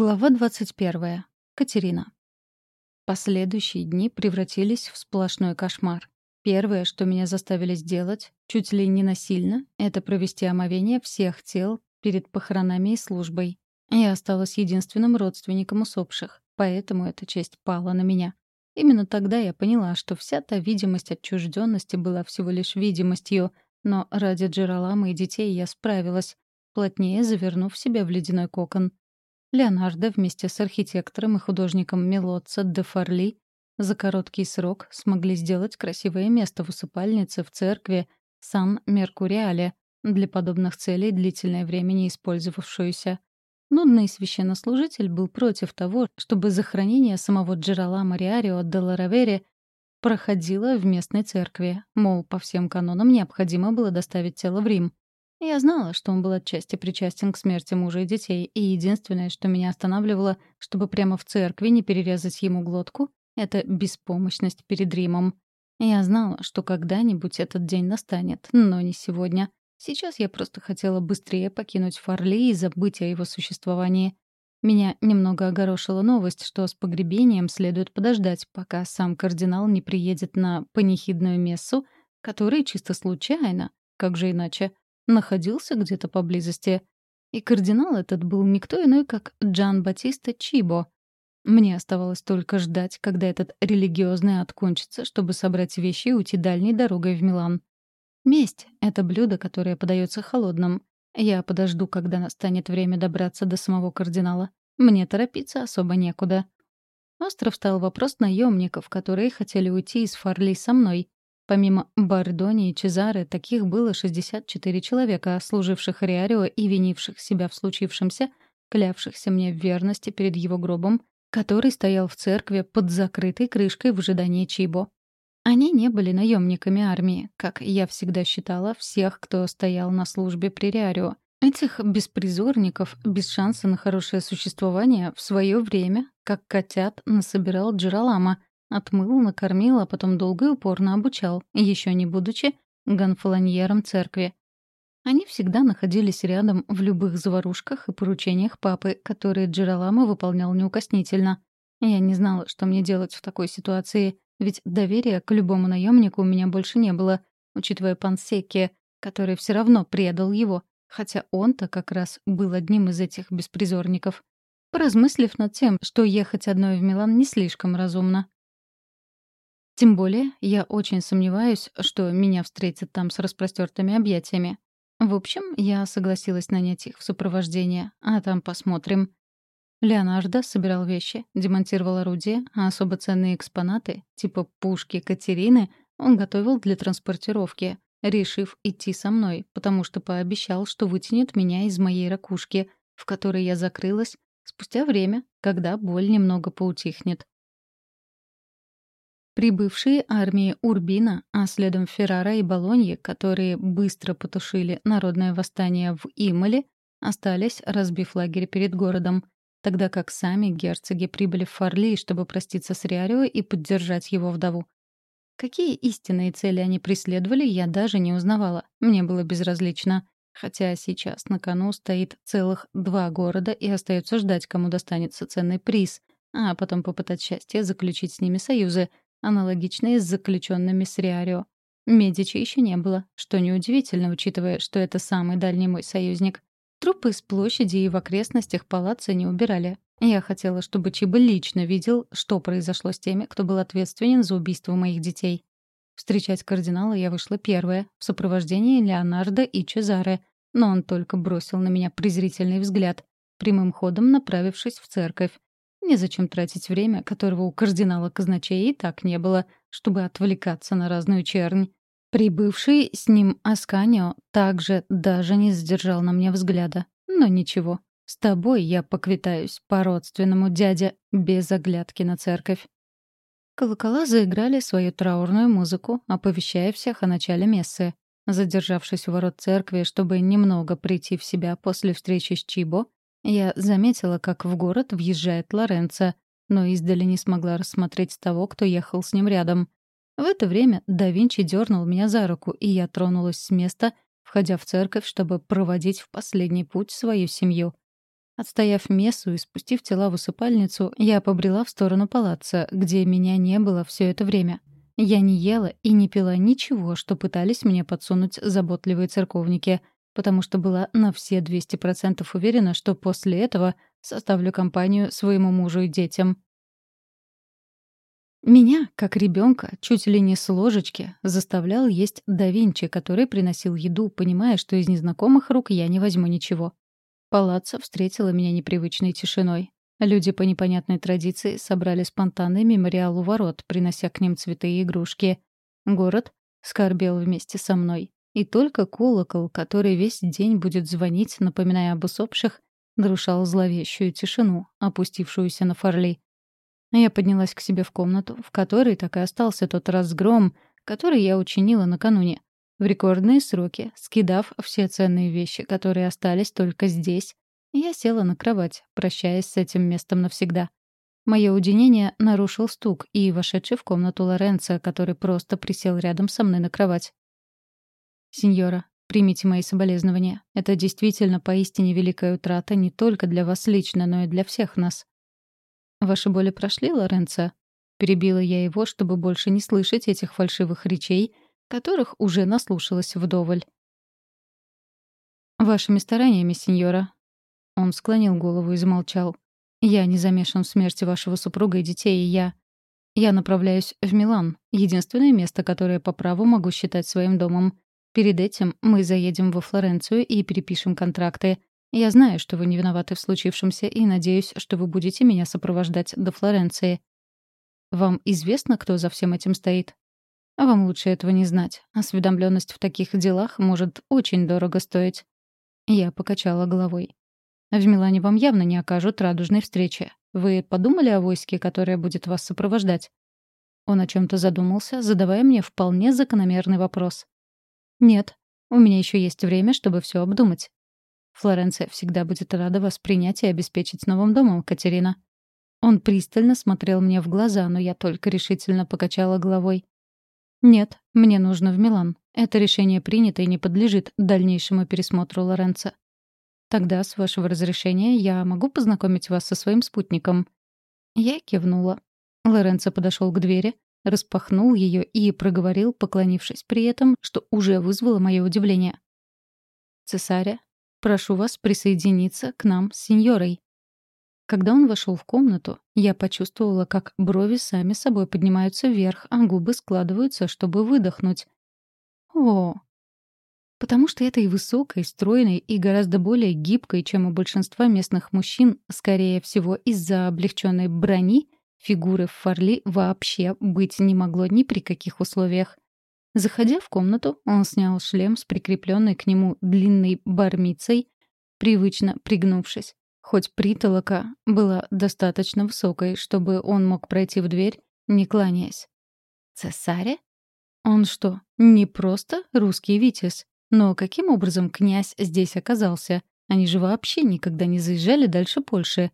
Глава 21. Катерина. Последующие дни превратились в сплошной кошмар. Первое, что меня заставили сделать, чуть ли не насильно, это провести омовение всех тел перед похоронами и службой. Я осталась единственным родственником усопших, поэтому эта честь пала на меня. Именно тогда я поняла, что вся та видимость отчужденности была всего лишь видимостью, но ради Джералама и детей я справилась, плотнее завернув себя в ледяной кокон — Леонардо вместе с архитектором и художником Мелоца де Фарли за короткий срок смогли сделать красивое место в усыпальнице в церкви Сан-Меркуриале, для подобных целей длительное время не использовавшуюся. Нудный священнослужитель был против того, чтобы захоронение самого Джерала Мариарио де Ларавере проходило в местной церкви, мол, по всем канонам необходимо было доставить тело в Рим. Я знала, что он был отчасти причастен к смерти мужа и детей, и единственное, что меня останавливало, чтобы прямо в церкви не перерезать ему глотку, — это беспомощность перед Римом. Я знала, что когда-нибудь этот день настанет, но не сегодня. Сейчас я просто хотела быстрее покинуть Фарли и забыть о его существовании. Меня немного огорошила новость, что с погребением следует подождать, пока сам кардинал не приедет на панихидную мессу, которая чисто случайно, как же иначе, находился где-то поблизости. И кардинал этот был никто иной, как Джан Батиста Чибо. Мне оставалось только ждать, когда этот религиозный ад кончится, чтобы собрать вещи и уйти дальней дорогой в Милан. Месть — это блюдо, которое подается холодным. Я подожду, когда настанет время добраться до самого кардинала. Мне торопиться особо некуда. Остро встал вопрос наемников, которые хотели уйти из Фарли со мной. Помимо Бардони и Чезары, таких было 64 человека, служивших Риарио и винивших себя в случившемся, клявшихся мне в верности перед его гробом, который стоял в церкви под закрытой крышкой в ожидании Чибо. Они не были наемниками армии, как я всегда считала всех, кто стоял на службе при Риарио. Этих беспризорников, без шанса на хорошее существование, в свое время, как котят, насобирал Джералама — Отмыл, накормил, а потом долго и упорно обучал, еще не будучи ганфолоньером церкви. Они всегда находились рядом в любых заварушках и поручениях папы, которые Джералама выполнял неукоснительно. Я не знала, что мне делать в такой ситуации, ведь доверия к любому наемнику у меня больше не было, учитывая Пансеки, который все равно предал его, хотя он-то как раз был одним из этих беспризорников. Поразмыслив над тем, что ехать одной в Милан не слишком разумно, тем более, я очень сомневаюсь, что меня встретят там с распростертыми объятиями. В общем, я согласилась нанять их в сопровождение, а там посмотрим. Леонардо собирал вещи, демонтировал орудия, а особо ценные экспонаты, типа пушки Катерины, он готовил для транспортировки, решив идти со мной, потому что пообещал, что вытянет меня из моей ракушки, в которой я закрылась, спустя время, когда боль немного поутихнет. Прибывшие армии Урбина, а следом Феррара и Болоньи, которые быстро потушили народное восстание в Имале, остались, разбив лагерь перед городом, тогда как сами герцоги прибыли в Фарли, чтобы проститься с Риарио и поддержать его вдову. Какие истинные цели они преследовали, я даже не узнавала. Мне было безразлично. Хотя сейчас на кону стоит целых два города и остается ждать, кому достанется ценный приз, а потом попытать счастье заключить с ними союзы, аналогичные с заключенными с Риарио. Медичи еще не было, что неудивительно, учитывая, что это самый дальний мой союзник. Трупы с площади и в окрестностях палаца не убирали. Я хотела, чтобы Чиба лично видел, что произошло с теми, кто был ответственен за убийство моих детей. Встречать кардинала я вышла первая, в сопровождении Леонардо и Чезаре, но он только бросил на меня презрительный взгляд, прямым ходом направившись в церковь, Незачем тратить время, которого у кардинала казначея и так не было, чтобы отвлекаться на разную чернь. Прибывший с ним Асканио также даже не сдержал на мне взгляда. Но ничего, с тобой я поквитаюсь по-родственному, дядя, без оглядки на церковь. Колокола заиграли свою траурную музыку, оповещая всех о начале мессы. Задержавшись у ворот церкви, чтобы немного прийти в себя после встречи с Чибо, я заметила, как в город въезжает Лоренцо, но издали не смогла рассмотреть того, кто ехал с ним рядом. В это время да Винчи дернул меня за руку, и я тронулась с места, входя в церковь, чтобы проводить в последний путь свою семью. Отстояв мессу и спустив тела в усыпальницу, я побрела в сторону палаца, где меня не было все это время. Я не ела и не пила ничего, что пытались мне подсунуть заботливые церковники, потому что была на все 200% уверена, что после этого составлю компанию своему мужу и детям. Меня, как ребенка, чуть ли не с ложечки, заставлял есть да Винчи, который приносил еду, понимая, что из незнакомых рук я не возьму ничего. Палаццо встретила меня непривычной тишиной. Люди по непонятной традиции собрали спонтанный мемориал у ворот, принося к ним цветы и игрушки. Город скорбел вместе со мной. И только колокол, который весь день будет звонить, напоминая об усопших, нарушал зловещую тишину, опустившуюся на Фарли. Я поднялась к себе в комнату, в которой так и остался тот разгром, который я учинила накануне. В рекордные сроки, скидав все ценные вещи, которые остались только здесь, я села на кровать, прощаясь с этим местом навсегда. Мое уединение нарушил стук и вошедший в комнату Лоренцо, который просто присел рядом со мной на кровать. «Сеньора, примите мои соболезнования. Это действительно поистине великая утрата не только для вас лично, но и для всех нас. «Ваши боли прошли, Лоренцо?» Перебила я его, чтобы больше не слышать этих фальшивых речей, которых уже наслушалась вдоволь. «Вашими стараниями, сеньора». Он склонил голову и замолчал. «Я не замешан в смерти вашего супруга и детей, и я... Я направляюсь в Милан, единственное место, которое по праву могу считать своим домом. Перед этим мы заедем во Флоренцию и перепишем контракты. Я знаю, что вы не виноваты в случившемся, и надеюсь, что вы будете меня сопровождать до Флоренции. Вам известно, кто за всем этим стоит? А вам лучше этого не знать. Осведомленность в таких делах может очень дорого стоить. Я покачала головой. В Милане вам явно не окажут радужной встречи. Вы подумали о войске, которое будет вас сопровождать? Он о чем-то задумался, задавая мне вполне закономерный вопрос. Нет, у меня еще есть время, чтобы все обдумать. Флоренция всегда будет рада вас принять и обеспечить новым домом, Катерина». Он пристально смотрел мне в глаза, но я только решительно покачала головой. «Нет, мне нужно в Милан. Это решение принято и не подлежит дальнейшему пересмотру Лоренца. Тогда, с вашего разрешения, я могу познакомить вас со своим спутником?» Я кивнула. Лоренцо подошел к двери, распахнул ее и проговорил, поклонившись при этом, что уже вызвало мое удивление. «Цесаря, Прошу вас присоединиться к нам с сеньорой». Когда он вошел в комнату, я почувствовала, как брови сами собой поднимаются вверх, а губы складываются, чтобы выдохнуть. О, потому что этой высокой, стройной и гораздо более гибкой, чем у большинства местных мужчин, скорее всего, из-за облегченной брони, фигуры в Фарли вообще быть не могло ни при каких условиях. Заходя в комнату, он снял шлем с прикрепленной к нему длинной бармицей, привычно пригнувшись. Хоть притолока была достаточно высокой, чтобы он мог пройти в дверь, не кланяясь. «Цесаре?» Он что, не просто русский витязь? Но каким образом князь здесь оказался? Они же вообще никогда не заезжали дальше Польши.